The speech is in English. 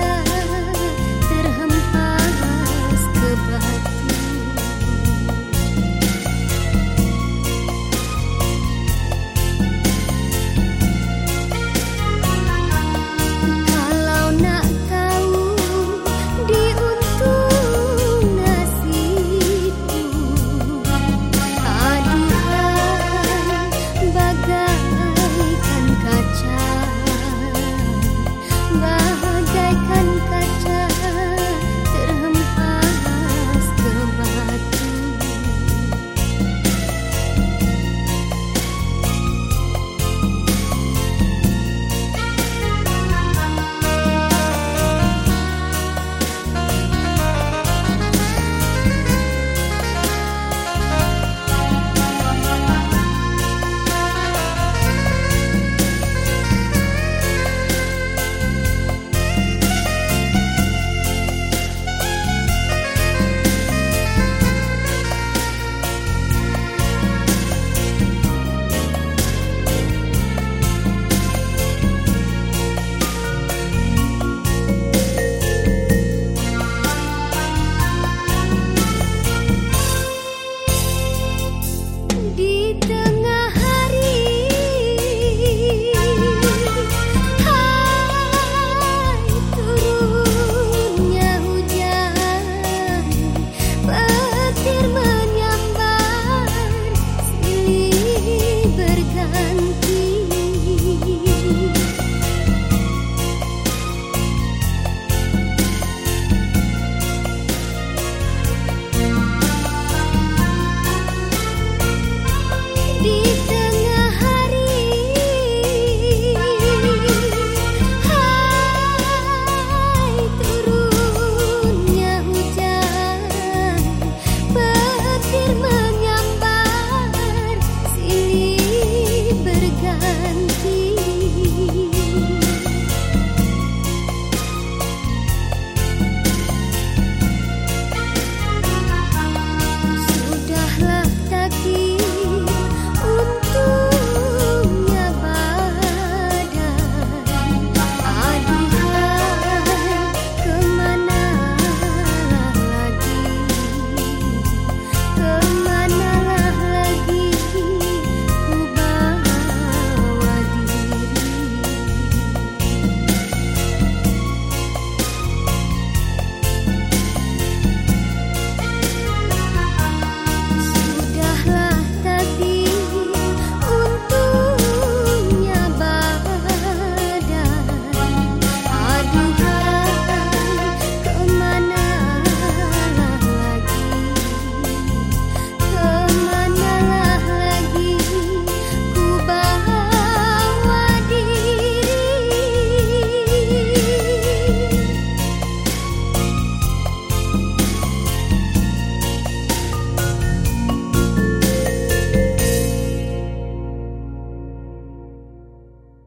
said